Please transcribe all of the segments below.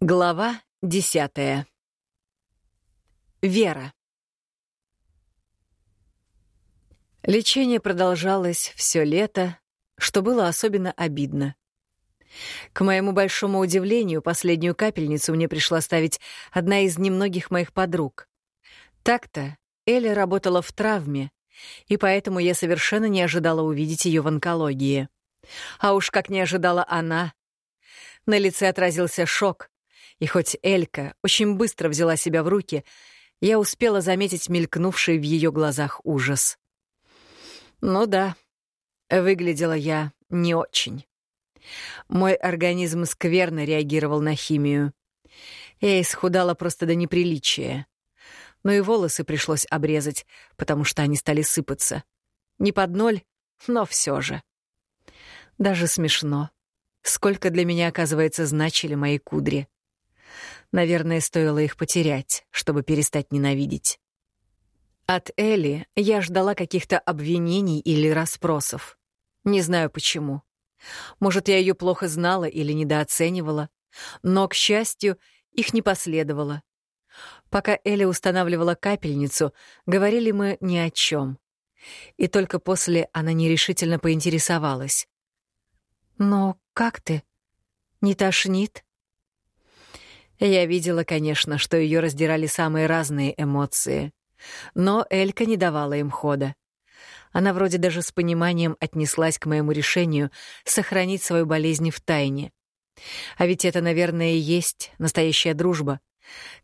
Глава десятая. Вера. Лечение продолжалось все лето, что было особенно обидно. К моему большому удивлению, последнюю капельницу мне пришла ставить одна из немногих моих подруг. Так-то Эля работала в травме, и поэтому я совершенно не ожидала увидеть ее в онкологии. А уж как не ожидала она. На лице отразился шок, и хоть Элька очень быстро взяла себя в руки, я успела заметить мелькнувший в ее глазах ужас. Ну да, выглядела я не очень. Мой организм скверно реагировал на химию. Я исхудала просто до неприличия. Но и волосы пришлось обрезать, потому что они стали сыпаться. Не под ноль, но все же. Даже смешно. Сколько для меня, оказывается, значили мои кудри. Наверное, стоило их потерять, чтобы перестать ненавидеть. От Элли я ждала каких-то обвинений или расспросов. Не знаю почему. Может, я ее плохо знала или недооценивала, но, к счастью, их не последовало. Пока Элли устанавливала капельницу, говорили мы ни о чем. И только после она нерешительно поинтересовалась. «Но как ты? Не тошнит?» Я видела, конечно, что ее раздирали самые разные эмоции. Но Элька не давала им хода. Она вроде даже с пониманием отнеслась к моему решению сохранить свою болезнь в тайне. А ведь это, наверное, и есть настоящая дружба.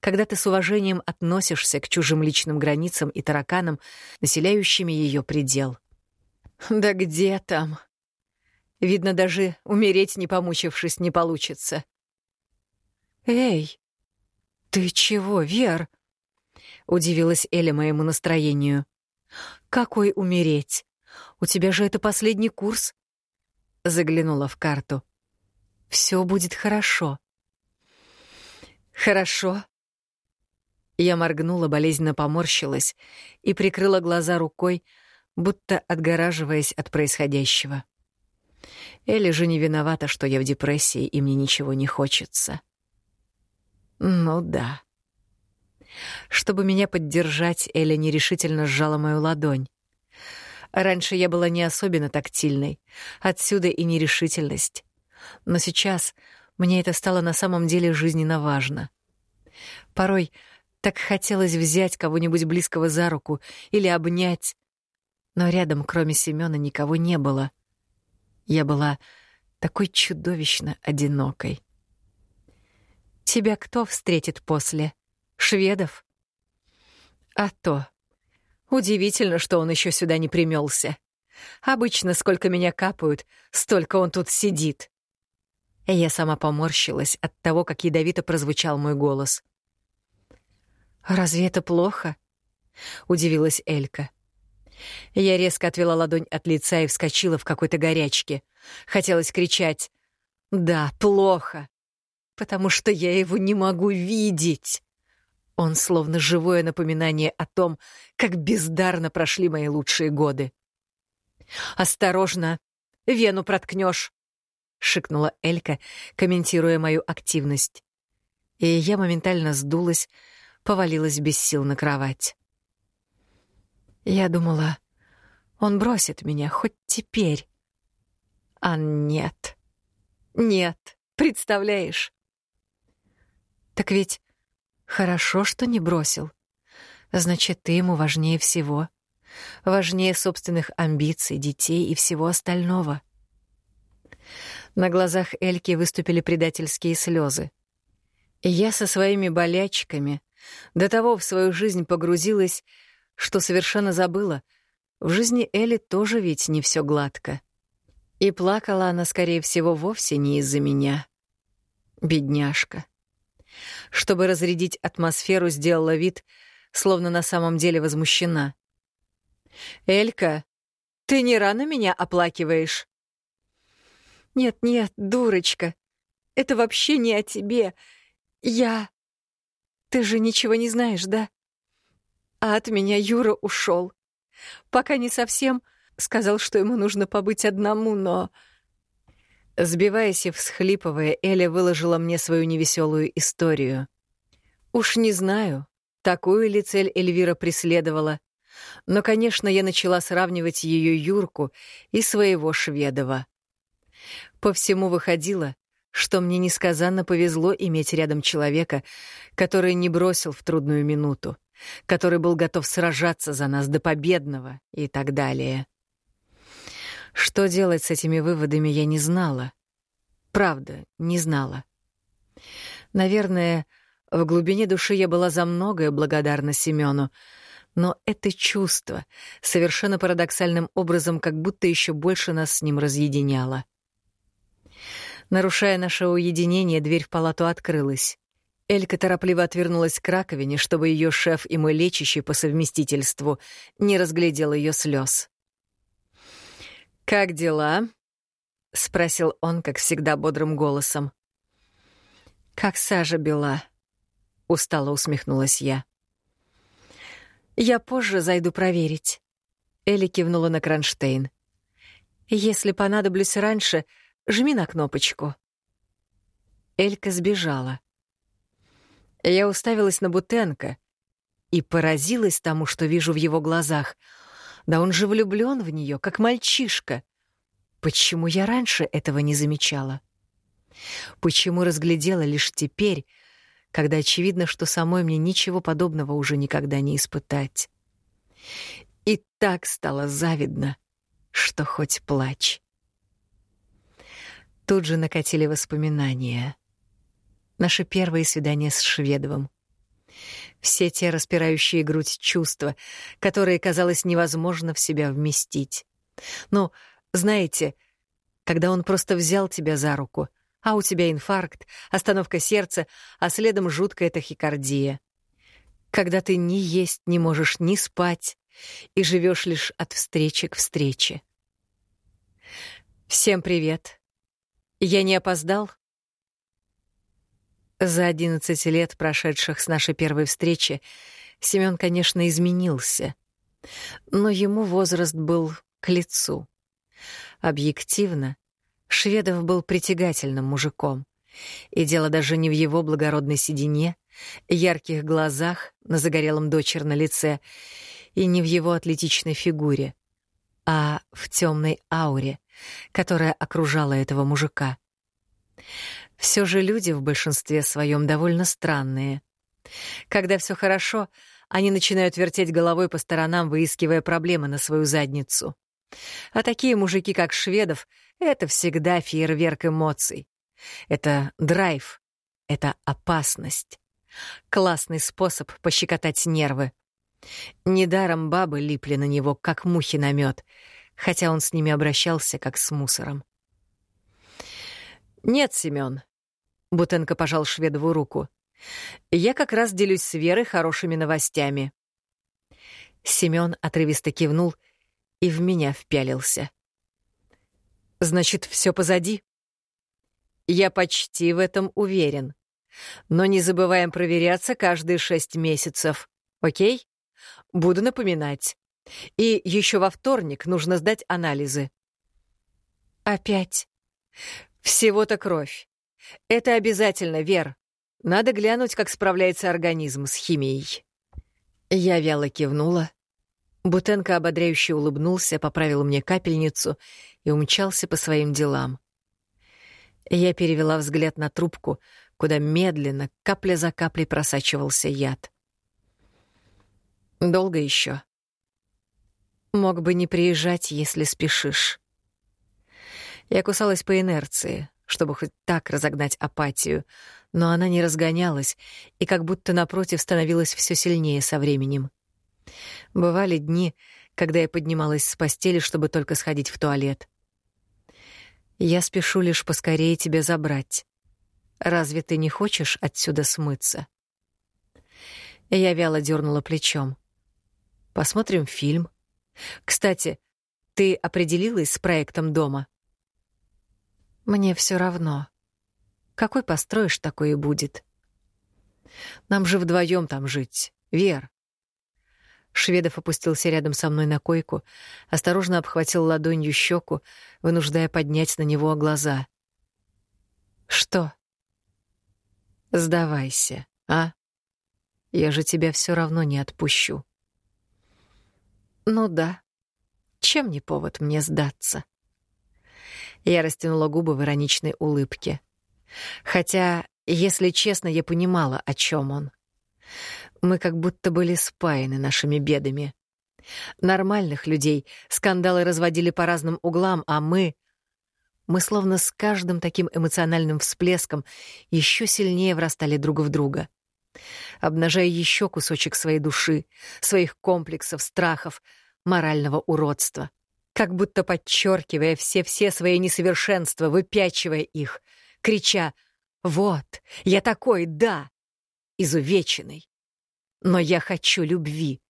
Когда ты с уважением относишься к чужим личным границам и тараканам, населяющими ее предел. Да где там? Видно, даже умереть, не помучившись, не получится. «Эй, ты чего, Вер?» — удивилась Эля моему настроению. «Какой умереть? У тебя же это последний курс?» Заглянула в карту. «Все будет хорошо». «Хорошо». Я моргнула, болезненно поморщилась и прикрыла глаза рукой, будто отгораживаясь от происходящего. Элли же не виновата, что я в депрессии, и мне ничего не хочется. Ну да. Чтобы меня поддержать, Эля нерешительно сжала мою ладонь. Раньше я была не особенно тактильной, отсюда и нерешительность. Но сейчас мне это стало на самом деле жизненно важно. Порой так хотелось взять кого-нибудь близкого за руку или обнять, но рядом, кроме Семёна, никого не было. Я была такой чудовищно одинокой. Тебя кто встретит после? Шведов? А то. Удивительно, что он еще сюда не примелся. Обычно, сколько меня капают, столько он тут сидит. Я сама поморщилась от того, как ядовито прозвучал мой голос. «Разве это плохо?» — удивилась Элька. Я резко отвела ладонь от лица и вскочила в какой-то горячке. Хотелось кричать «Да, плохо!» Потому что я его не могу видеть. Он словно живое напоминание о том, как бездарно прошли мои лучшие годы. «Осторожно, вену проткнешь!» — шикнула Элька, комментируя мою активность. И я моментально сдулась, повалилась без сил на кровать. Я думала, он бросит меня хоть теперь. А нет. Нет, представляешь? Так ведь хорошо, что не бросил. Значит, ты ему важнее всего. Важнее собственных амбиций, детей и всего остального. На глазах Эльки выступили предательские слезы. Я со своими болячками до того в свою жизнь погрузилась, что совершенно забыла. В жизни Эли тоже ведь не все гладко. И плакала она, скорее всего, вовсе не из-за меня. Бедняжка. Чтобы разрядить атмосферу, сделала вид, словно на самом деле возмущена. «Элька, ты не рано меня оплакиваешь?» «Нет-нет, дурочка, это вообще не о тебе. Я... Ты же ничего не знаешь, да? А от меня Юра ушел. Пока не совсем сказал, что ему нужно побыть одному, но... Сбиваясь и всхлипывая, Эля выложила мне свою невеселую историю. Уж не знаю, такую ли цель Эльвира преследовала, но, конечно, я начала сравнивать ее Юрку и своего Шведова. По всему выходило, что мне несказанно повезло иметь рядом человека, который не бросил в трудную минуту, который был готов сражаться за нас до победного и так далее. Что делать с этими выводами, я не знала. Правда, не знала. Наверное, в глубине души я была за многое благодарна Семену, но это чувство совершенно парадоксальным образом как будто еще больше нас с ним разъединяло. Нарушая наше уединение, дверь в палату открылась. Элька торопливо отвернулась к раковине, чтобы ее шеф и мой лечащий по совместительству не разглядел ее слез. «Как дела?» — спросил он, как всегда, бодрым голосом. «Как сажа бела», — устало усмехнулась я. «Я позже зайду проверить», — Элли кивнула на кронштейн. «Если понадоблюсь раньше, жми на кнопочку». Элька сбежала. Я уставилась на Бутенко и поразилась тому, что вижу в его глазах. Да он же влюблён в неё, как мальчишка. Почему я раньше этого не замечала? Почему разглядела лишь теперь, когда очевидно, что самой мне ничего подобного уже никогда не испытать? И так стало завидно, что хоть плачь. Тут же накатили воспоминания — наше первое свидание с Шведовым. Все те распирающие грудь чувства, которые казалось невозможно в себя вместить. Но, знаете, когда он просто взял тебя за руку, а у тебя инфаркт, остановка сердца, а следом жуткая тахикардия. Когда ты ни есть не можешь, ни спать, и живешь лишь от встречи к встрече. Всем привет. Я не опоздал? За одиннадцать лет, прошедших с нашей первой встречи, Семён, конечно, изменился. Но ему возраст был к лицу. Объективно, Шведов был притягательным мужиком. И дело даже не в его благородной седине, ярких глазах на загорелом дочер на лице и не в его атлетичной фигуре, а в темной ауре, которая окружала этого мужика. Все же люди в большинстве своем довольно странные. Когда все хорошо, они начинают вертеть головой по сторонам, выискивая проблемы на свою задницу. А такие мужики, как шведов, это всегда фейерверк эмоций. Это драйв, это опасность. Классный способ пощекотать нервы. Недаром бабы липли на него, как мухи на мед, хотя он с ними обращался, как с мусором. «Нет, Семён». Бутенко пожал Шведову руку. «Я как раз делюсь с Верой хорошими новостями». Семён отрывисто кивнул и в меня впялился. «Значит, всё позади?» «Я почти в этом уверен. Но не забываем проверяться каждые шесть месяцев, окей? Буду напоминать. И ещё во вторник нужно сдать анализы». «Опять?» Всего-то кровь. Это обязательно, Вер. Надо глянуть, как справляется организм с химией. Я вяло кивнула. Бутенко ободряюще улыбнулся, поправил мне капельницу и умчался по своим делам. Я перевела взгляд на трубку, куда медленно, капля за каплей просачивался яд. Долго еще. Мог бы не приезжать, если спешишь. Я кусалась по инерции, чтобы хоть так разогнать апатию, но она не разгонялась и как будто напротив становилась все сильнее со временем. Бывали дни, когда я поднималась с постели, чтобы только сходить в туалет. Я спешу лишь поскорее тебя забрать. Разве ты не хочешь отсюда смыться? Я вяло дернула плечом. Посмотрим фильм. Кстати, ты определилась с проектом дома? Мне все равно. Какой построишь, такой и будет. Нам же вдвоем там жить, Вер. Шведов опустился рядом со мной на койку, осторожно обхватил ладонью щеку, вынуждая поднять на него глаза. Что? Сдавайся, а? Я же тебя все равно не отпущу. Ну да. Чем не повод мне сдаться? Я растянула губы в ироничной улыбке. Хотя, если честно, я понимала, о чем он. Мы как будто были спаяны нашими бедами. Нормальных людей скандалы разводили по разным углам, а мы... Мы словно с каждым таким эмоциональным всплеском еще сильнее врастали друг в друга, обнажая еще кусочек своей души, своих комплексов, страхов, морального уродства, как будто подчеркивая все-все свои несовершенства, выпячивая их, крича «Вот, я такой, да!» изувеченный. Но я хочу любви.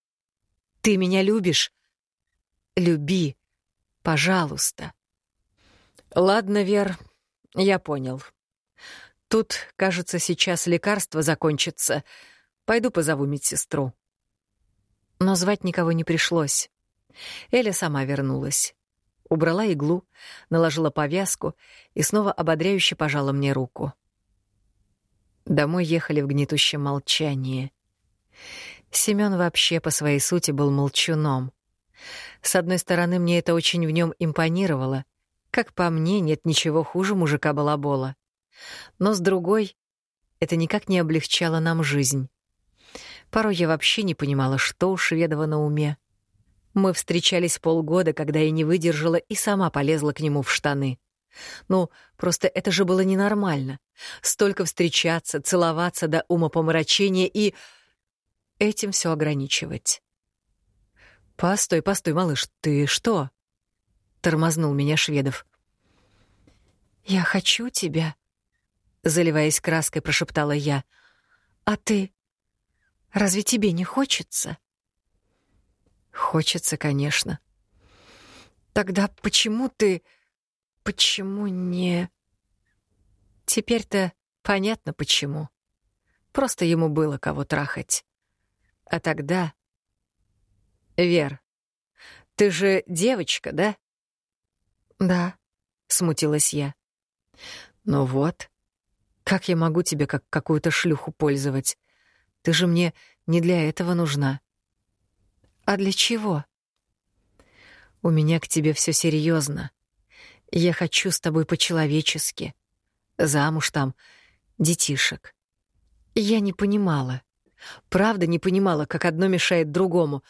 Ты меня любишь? Люби, пожалуйста. Ладно, Вер, я понял. Тут, кажется, сейчас лекарство закончится. Пойду позову медсестру. Но звать никого не пришлось. Эля сама вернулась. Убрала иглу, наложила повязку и снова ободряюще пожала мне руку. Домой ехали в гнетущем молчании. Семён вообще по своей сути был молчуном. С одной стороны, мне это очень в нем импонировало. Как по мне, нет ничего хуже мужика-балабола. Но с другой, это никак не облегчало нам жизнь. Порой я вообще не понимала, что у Шведова на уме. Мы встречались полгода, когда я не выдержала и сама полезла к нему в штаны. Ну, просто это же было ненормально. Столько встречаться, целоваться до умопомрачения и... Этим все ограничивать. «Постой, постой, малыш, ты что?» — тормознул меня Шведов. «Я хочу тебя», — заливаясь краской, прошептала я. «А ты? Разве тебе не хочется?» «Хочется, конечно». «Тогда почему ты...» Почему не... Теперь-то понятно почему. Просто ему было кого трахать. А тогда... Вер, ты же девочка, да? Да, смутилась я. Ну вот. Как я могу тебе как какую-то шлюху пользовать? Ты же мне не для этого нужна. А для чего? У меня к тебе все серьезно. Я хочу с тобой по-человечески. Замуж там, детишек. Я не понимала. Правда не понимала, как одно мешает другому,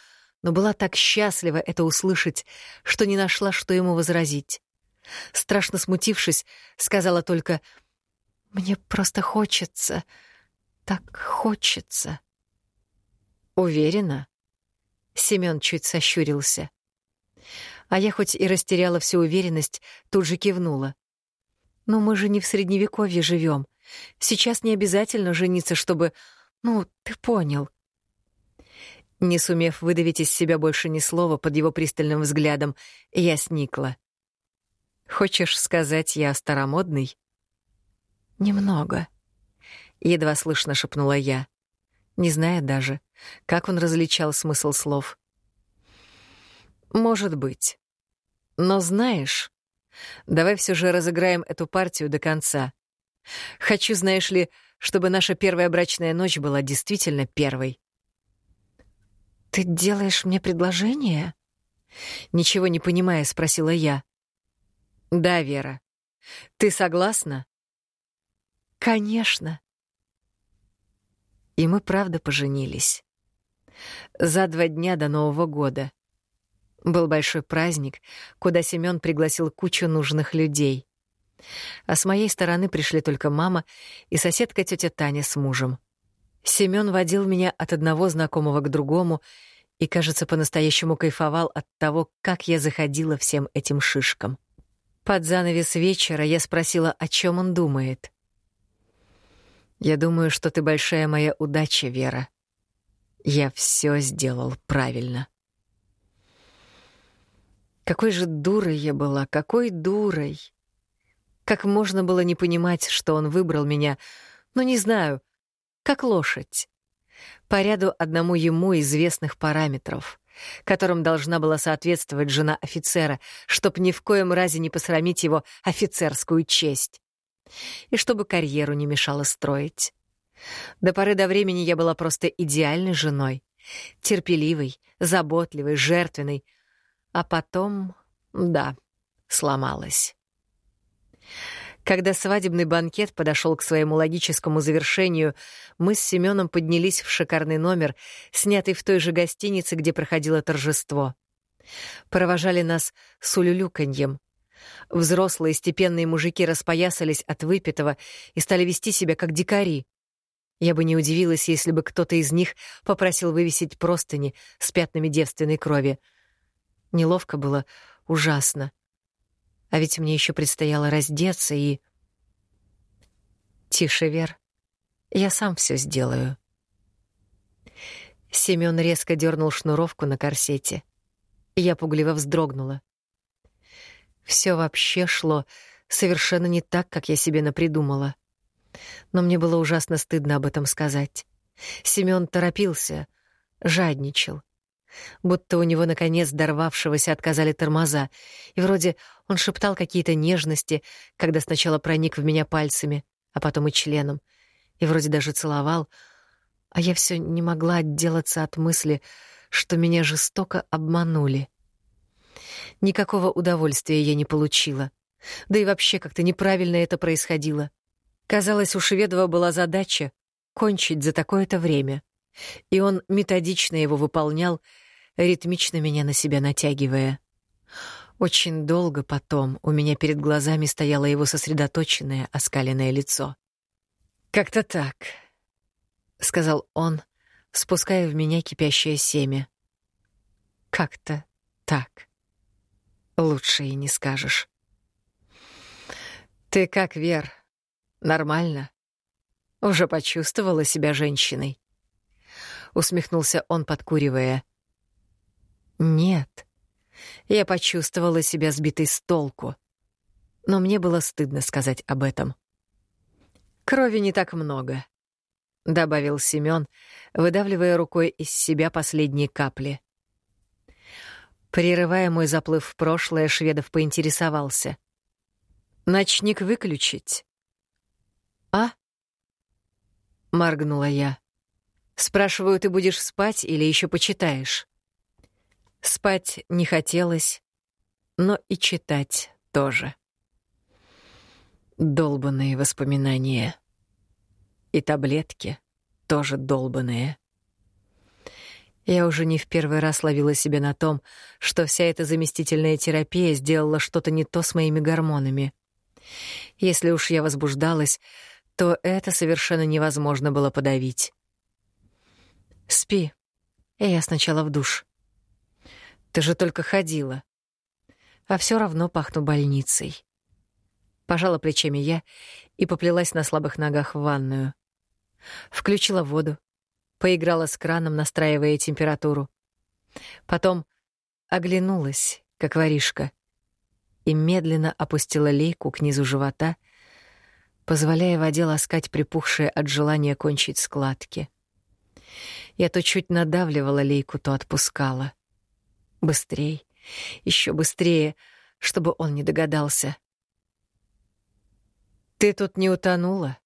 но была так счастлива это услышать, что не нашла, что ему возразить. Страшно смутившись, сказала только «Мне просто хочется, так хочется». «Уверена?» Семён чуть сощурился. А я хоть и растеряла всю уверенность, тут же кивнула. «Но мы же не в Средневековье живем. Сейчас не обязательно жениться, чтобы... Ну, ты понял». Не сумев выдавить из себя больше ни слова под его пристальным взглядом, я сникла. «Хочешь сказать, я старомодный?» «Немного», — едва слышно шепнула я, не зная даже, как он различал смысл слов. Может быть. Но знаешь, давай все же разыграем эту партию до конца. Хочу, знаешь ли, чтобы наша первая брачная ночь была действительно первой. Ты делаешь мне предложение? Ничего не понимая, спросила я. Да, Вера. Ты согласна? Конечно. И мы правда поженились. За два дня до Нового года. Был большой праздник, куда Семён пригласил кучу нужных людей. А с моей стороны пришли только мама и соседка тетя Таня с мужем. Семён водил меня от одного знакомого к другому и, кажется, по-настоящему кайфовал от того, как я заходила всем этим шишкам. Под занавес вечера я спросила, о чем он думает. «Я думаю, что ты большая моя удача, Вера. Я все сделал правильно». Какой же дурой я была, какой дурой! Как можно было не понимать, что он выбрал меня, ну, не знаю, как лошадь. По ряду одному ему известных параметров, которым должна была соответствовать жена офицера, чтоб ни в коем разе не посрамить его офицерскую честь. И чтобы карьеру не мешало строить. До поры до времени я была просто идеальной женой. Терпеливой, заботливой, жертвенной. А потом, да, сломалась. Когда свадебный банкет подошел к своему логическому завершению, мы с Семеном поднялись в шикарный номер, снятый в той же гостинице, где проходило торжество. Провожали нас с улюлюканьем. Взрослые степенные мужики распоясались от выпитого и стали вести себя как дикари. Я бы не удивилась, если бы кто-то из них попросил вывесить простыни с пятнами девственной крови. Неловко было, ужасно. А ведь мне еще предстояло раздеться и... Тише, Вер. Я сам все сделаю. Семён резко дернул шнуровку на корсете. Я пугливо вздрогнула. Все вообще шло совершенно не так, как я себе напридумала. Но мне было ужасно стыдно об этом сказать. Семён торопился, жадничал будто у него, наконец, дорвавшегося отказали тормоза, и вроде он шептал какие-то нежности, когда сначала проник в меня пальцами, а потом и членом, и вроде даже целовал, а я все не могла отделаться от мысли, что меня жестоко обманули. Никакого удовольствия я не получила. Да и вообще как-то неправильно это происходило. Казалось, у Шведова была задача кончить за такое-то время. И он методично его выполнял, ритмично меня на себя натягивая. Очень долго потом у меня перед глазами стояло его сосредоточенное, оскаленное лицо. «Как-то так», — сказал он, спуская в меня кипящее семя. «Как-то так. Лучше и не скажешь». «Ты как, Вер? Нормально? Уже почувствовала себя женщиной?» Усмехнулся он, подкуривая. Нет. Я почувствовала себя сбитой с толку. Но мне было стыдно сказать об этом. Крови не так много, добавил Семён, выдавливая рукой из себя последние капли. Прерывая мой заплыв в прошлое, Шведов поинтересовался. «Ночник выключить?» «А?» — моргнула я. «Спрашиваю, ты будешь спать или еще почитаешь?» Спать не хотелось, но и читать тоже. Долбанные воспоминания. И таблетки тоже долбанные. Я уже не в первый раз ловила себя на том, что вся эта заместительная терапия сделала что-то не то с моими гормонами. Если уж я возбуждалась, то это совершенно невозможно было подавить. «Спи, я сначала в душ», ты же только ходила. А все равно пахну больницей. Пожала плечами я и поплелась на слабых ногах в ванную. Включила воду, поиграла с краном, настраивая температуру. Потом оглянулась, как воришка, и медленно опустила лейку к низу живота, позволяя воде ласкать припухшие от желания кончить складки. Я то чуть надавливала лейку, то отпускала — Быстрей, еще быстрее, чтобы он не догадался. «Ты тут не утонула?»